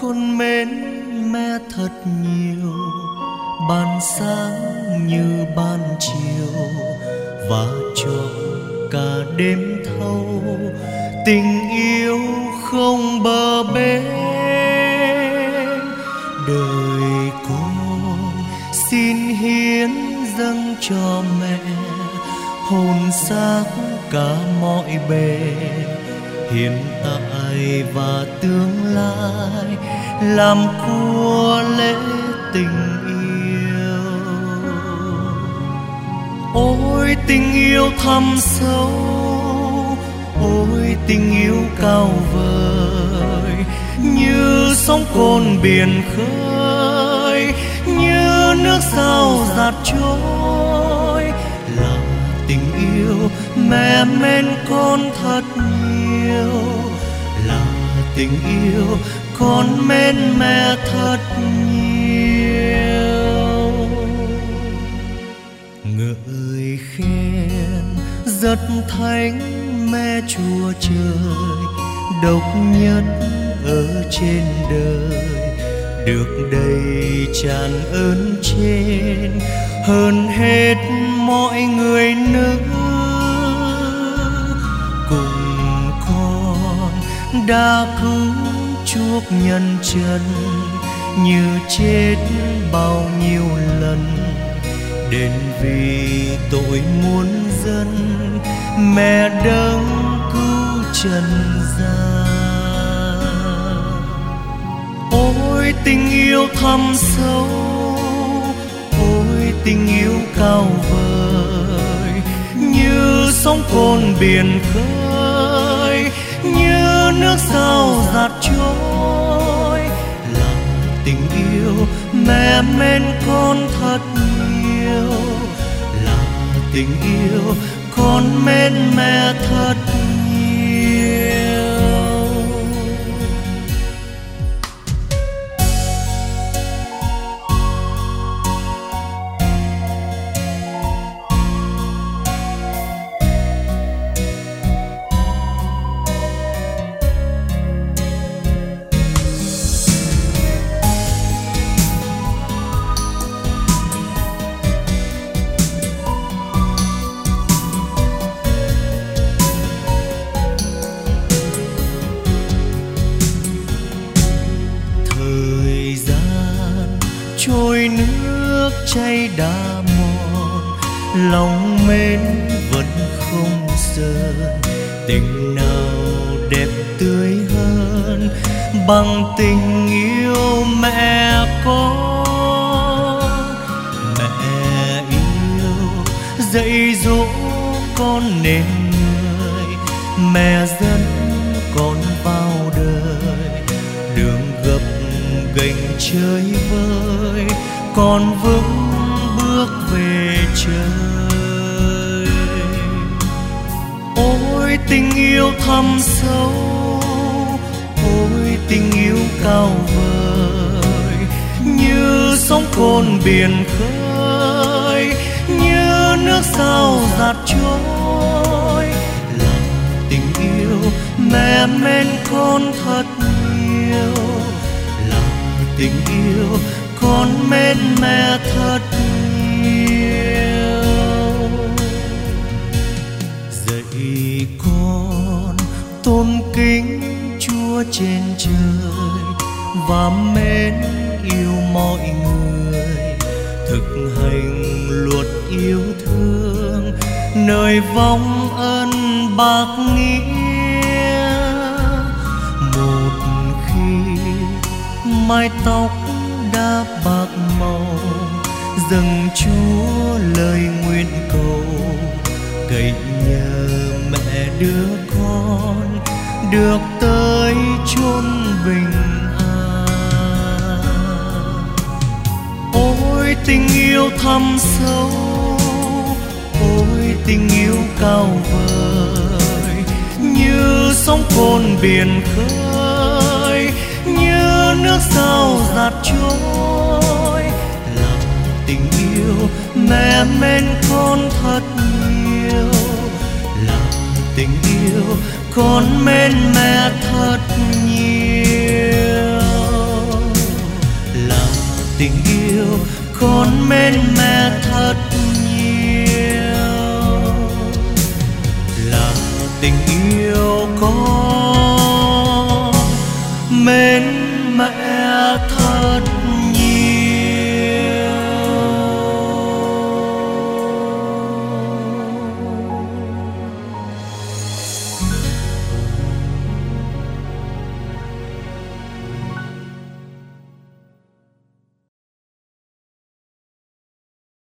Con mến mẹ thật nhiều. Ban sáng như ban chiều và cho cả đêm thâu. Tình yêu không bờ bến. Đời con xin hiến dâng cho mẹ. Hồn xác cả mọi bề hiện tại và tương lai, làm của lễ tình yêu. Ôi tình yêu thâm sâu, ôi tình yêu cao vời, như sóng cồn biển khơi, như nước sao giạt trôi. Là tình yêu mẹ mến con thật yêu là tình yêu con mến mẹ thật nhiều. Ngợi khen rất thánh mẹ chúa trời, độc nhất ở trên đời. Được đầy tràn ơn trên, hơn hết mọi người nữ đã cứu chuộc nhân chân như chết bao nhiêu lần. Đến vì tội muôn dân, mẹ đấng cứu trần gian. Ôi tình yêu thâm sâu, ôi tình yêu cao vời, như sóng cồn biển khơi nước sao giạt trôi. Là tình yêu mẹ mến con thật nhiều. Là tình yêu con mến mẹ thật nhiều cháy đã mòn, lòng mến vẫn không dần tình nào đẹp tươi hơn, bằng tình yêu mẹ con. Mẹ yêu, dạy dỗ con nên người mẹ dẫn con vào đời, đường gập ghềnh chơi vơi con vững bước về trời. Ôi, tình yêu thâm sâu, ôi, tình yêu cao vời, như sóng cồn biển khơi, như nước sao giạt trôi. Là tình yêu mẹ men con thật nhiều là tình yêu con mến mẹ thật nhiều. Dạy con tôn kính chúa trên trời và mến yêu mọi người. Thực hành luật yêu thương, nơi vong ân bạc nghĩa. Một khi mái tóc đã bạc màu. Dâng chúa lời nguyện cầu cậy nhờ mẹ đứa con, được tới chốn bình an. Ôi tình yêu thăm sâu, ôi tình yêu cao vời, như sóng cồn biển khơi tiếng nước sao giạt trôi lòng tình yêu mẹ mến con thật nhiều. Lòng tình yêu con mến mẹ thật nhiều. Là tình yêu con mến mẹ thật nhiều. Là tình yêu con